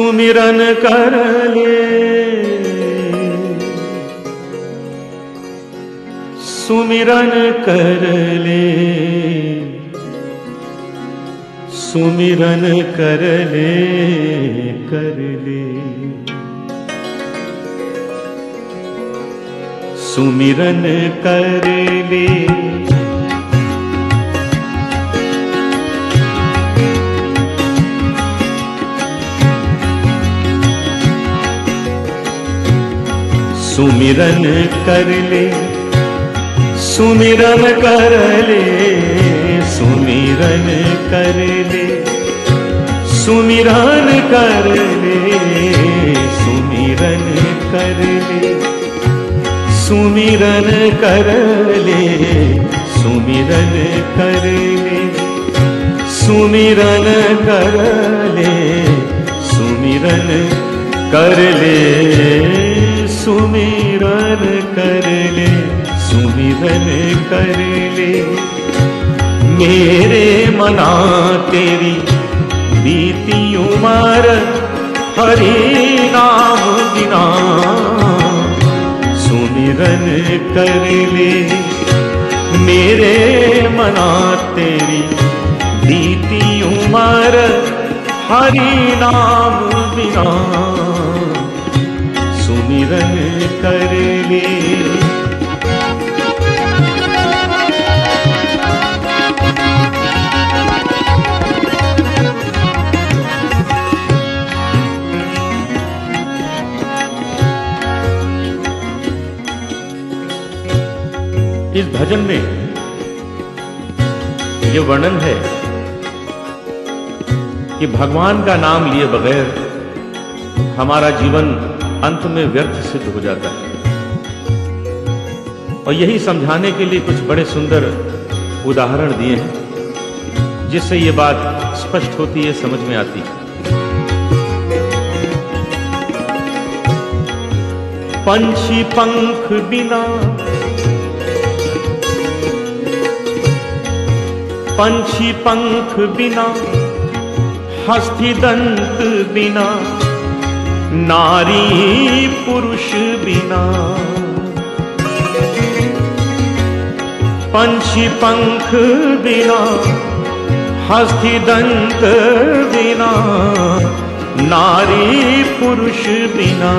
सुमिरन कर ले। सुमिरन कर ले। सुमिरन कर ले कर ले। सुमिरन कर ले। सुमिरन कर ले, सुमिरन कर ले, सुमिरन कर ले, सुमिरन कर ले, सुमिरन कर ले, सुमिरन कर ले, सुमिरन कर ले, सुमिरन कर ले, सुमिरन कर ले। सुमिरन कर ले, सुमिरन कर ले। मेरे मना तेरी बीती उमर, हरि नाम बिना। सुमिरन कर ले, मेरे मना तेरी बीती उमर, हरि नाम बिना। सुमिरन कर ले इस भजन में यह वर्णन है कि भगवान का नाम लिए बगैर हमारा जीवन अंत में व्यर्थ सिद्ध हो जाता है। और यही समझाने के लिए कुछ बड़े सुंदर उदाहरण दिए हैं, जिससे ये बात स्पष्ट होती है, समझ में आती है। पंछी पंख बिना, पंछी पंख बिना हस्ती दंत बिना। नारी पुरुष बिना। पंछी पंख बिना, हस्ती दंत बिना, नारी पुरुष बिना।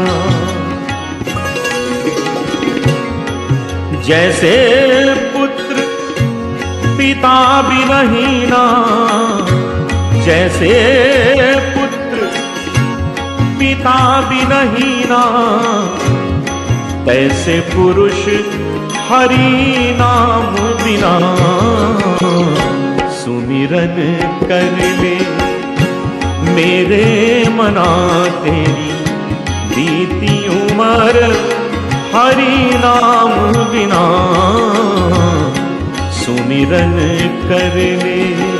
जैसे पुत्र पिता भी नहीं ना, जैसे पुत्र पिता भी नहीं ना। तैसे पुरुष हरि नाम बिना। सुमिरन कर ले, मेरे मना तेरी बीती उमर हरि नाम बिना। सुमिरन कर ले।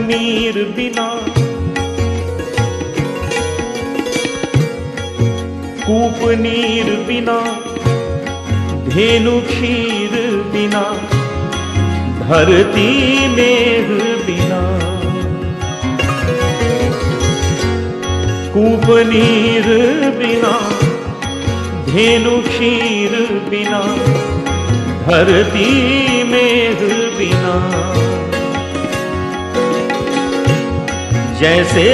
नीर बिना कूप नीर बिना धेनु क्षीर बिना धरती मेघ बिना कूप नीर बिना धेनु क्षीर बिना धरती मेघ बिना जैसे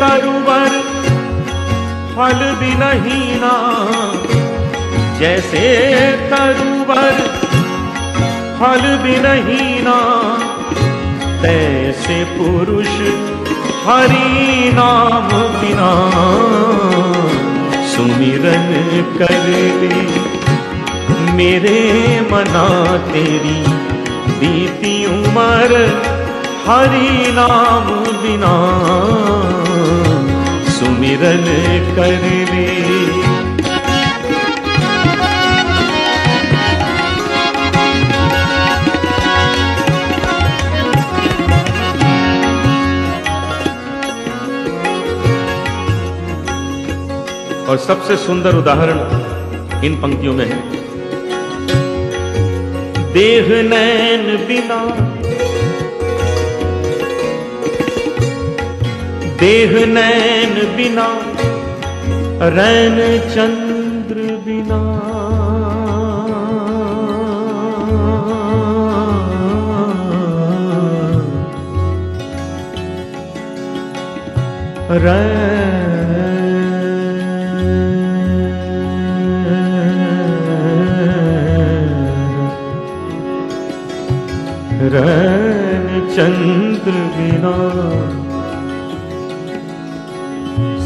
तरुवर फल भी नहीं ना। जैसे तरुवर फल भी नहीं ना। तैसे पुरुष हरि नाम बिना। सुमिरन कर ले, मेरे मना तेरी बीती उमर हरि नाम बिना। सुमिरन कर ले। और सबसे सुंदर उदाहरण इन पंक्तियों में है। देह नैन बिना देह नैन बिना रैन चंद्र बिना। रैन चंद्र बिना।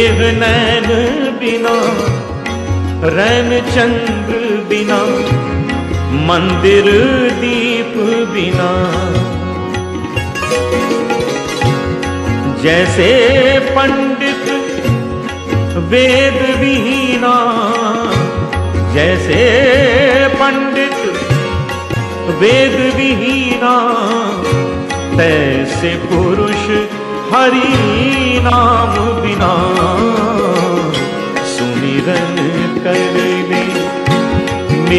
देव नैन बिना रैन चंद्र बिना, मंदिर दीप बिना। जैसे पंडित वेद विहीना जैसे पंडित वेद विहीना तैसे पुरुष हरि नाम बिना।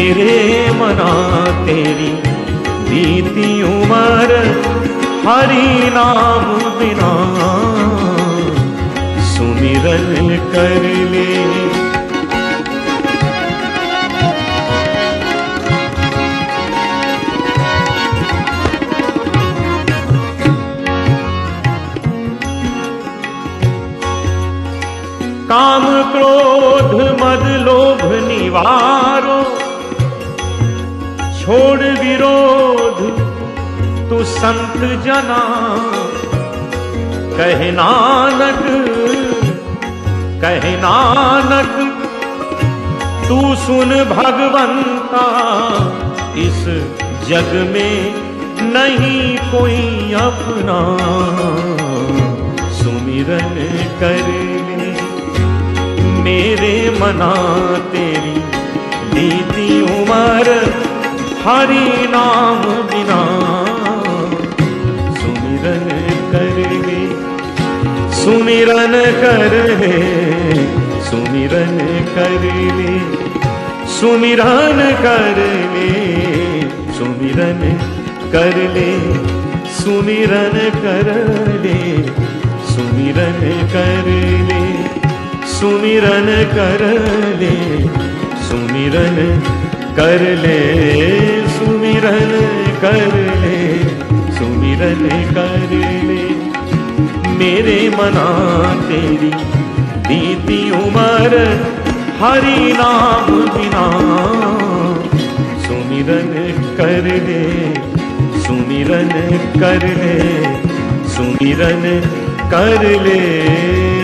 मेरे मना तेरी बीती उमर हरि नाम बिना। सुमिरन कर ले। काम क्रोध मद लोभ निवारो। छोड़ विरोध, तू संत जना। कह नानक कह नानक, तू सुन भगवंता। इस जग में नहीं कोई अपना। सुमिरन कर ले, मेरे मना तेरी बीती उमर। हरि नाम बिना। सुमिरन कर करवे सुमिरन करवे सुमिरन करवे सुमिरन करवे सुमिरन कर ले, सुमिरन कर ले, सुमिरन कर ले, सुमिरन कर ले, सुमिरन कर ले, सुमिरन कर ले, सुमिरन कर ले। मेरे मना तेरी बीती उमर, हरि नाम बिना। सुमिरन कर ले, सुमिरन कर ले, सुमिरन कर ले।